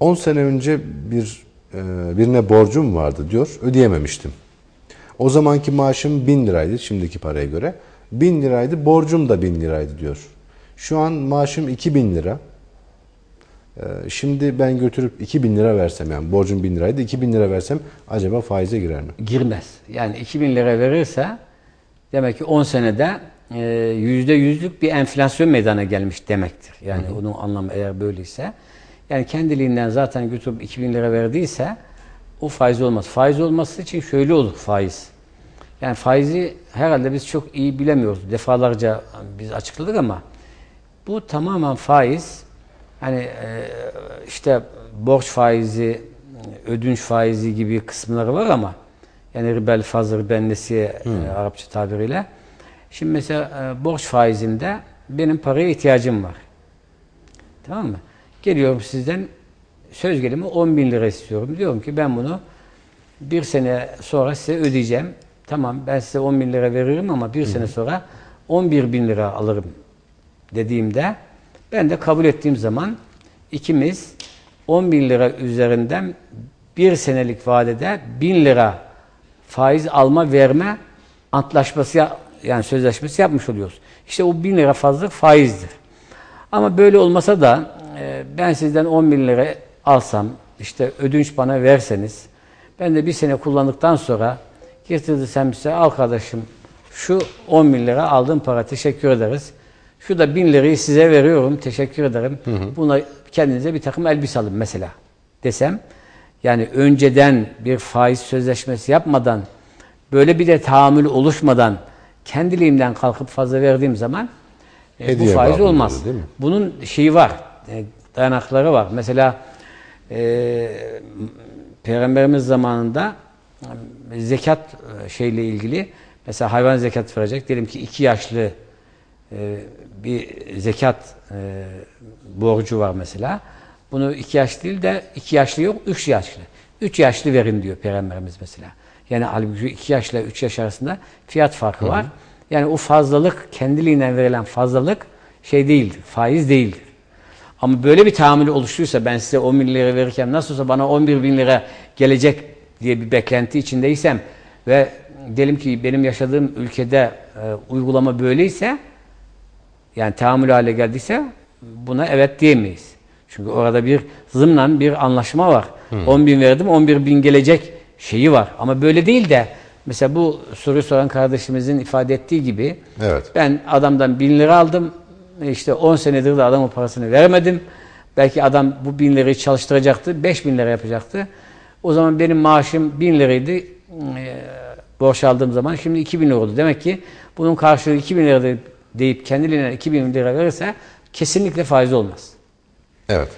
10 sene önce bir e, birine borcum vardı diyor, ödeyememiştim. O zamanki maaşım 1000 liraydı şimdiki paraya göre. 1000 liraydı, borcum da 1000 liraydı diyor. Şu an maaşım 2000 lira. E, Şimdi ben götürüp 2000 lira versem yani borcum 1000 liraydı 2000 lira versem acaba faize girer mi? girmez. Yani 2000 lira verirse demek ki 10 senede e, yüzde yüzlük bir enflasyon meydana gelmiş demektir. Yani onun anlamı eğer böyleyse. Yani kendiliğinden zaten götürüp 2000 lira verdiyse o faiz olmaz. Faiz olması için şöyle olur faiz. Yani faizi herhalde biz çok iyi bilemiyoruz. Defalarca biz açıkladık ama bu tamamen faiz. Hani e, işte borç faizi, ödünç faizi gibi kısımları var ama yani ribel fazl, ribel nesiye e, Arapça tabiriyle. Şimdi mesela e, borç faizinde benim paraya ihtiyacım var. Tamam mı? Geliyorum sizden söz gelimi 10 bin lira istiyorum. Diyorum ki ben bunu bir sene sonra size ödeyeceğim. Tamam ben size 10 bin lira veririm ama bir sene sonra 11 bin lira alırım dediğimde ben de kabul ettiğim zaman ikimiz 10 bin lira üzerinden bir senelik vadede 1000 lira faiz alma verme antlaşması ya- yani sözleşmesi yapmış oluyoruz. İşte o 1000 lira fazla faizdir. Ama böyle olmasa da e, ben sizden 10 bin lira alsam, işte ödünç bana verseniz, ben de bir sene kullandıktan sonra getirdiysem size al kardeşim şu 10 bin lira aldığım para teşekkür ederiz. Şu da 1000 lirayı size veriyorum teşekkür ederim. Buna kendinize bir takım elbise alın mesela desem. Yani önceden bir faiz sözleşmesi yapmadan böyle bir de tahammül oluşmadan kendiliğimden kalkıp fazla verdiğim zaman e, bu Hediye faiz babında olmaz. Bunun şeyi var, dayanakları var. Mesela e, Peygamberimiz zamanında e, zekat e, şeyle ilgili mesela hayvan zekat verecek. Diyelim ki iki yaşlı e, bir zekat e, borcu var mesela. Bunu iki yaş değil de iki yaşlı yok, üç yaşlı. Üç yaşlı verin diyor Peygamberimiz mesela. Yani halbuki iki yaşla üç yaş arasında fiyat farkı var. Yani o fazlalık, kendiliğinden verilen fazlalık şey değildir, faiz değildir. Ama böyle bir tahammül oluştuysa ben size 10 bin lira verirken nasıl olsa bana 11 bin lira gelecek diye bir beklenti içindeysem ve diyelim ki benim yaşadığım ülkede e, uygulama böyleyse yani tahammül hale geldiyse buna evet diyemeyiz. Çünkü orada bir zımnan bir anlaşma var. 10 bin verdim 11 bin gelecek şeyi var. Ama böyle değil de mesela bu soruyu soran kardeşimizin ifade ettiği gibi Evet. ben adamdan bin lira aldım. İşte 10 senedir de adamın parasını veremedim. Belki adam bu bin lirayı çalıştıracaktı. 5 bin lira yapacaktı. O zaman benim maaşım bin liraydı. E, borç aldığım zaman şimdi 2 bin lira oldu. Demek ki bunun karşılığı 2 bin lira deyip kendiliğinden 2 bin lira verirse kesinlikle faiz olmaz. Evet.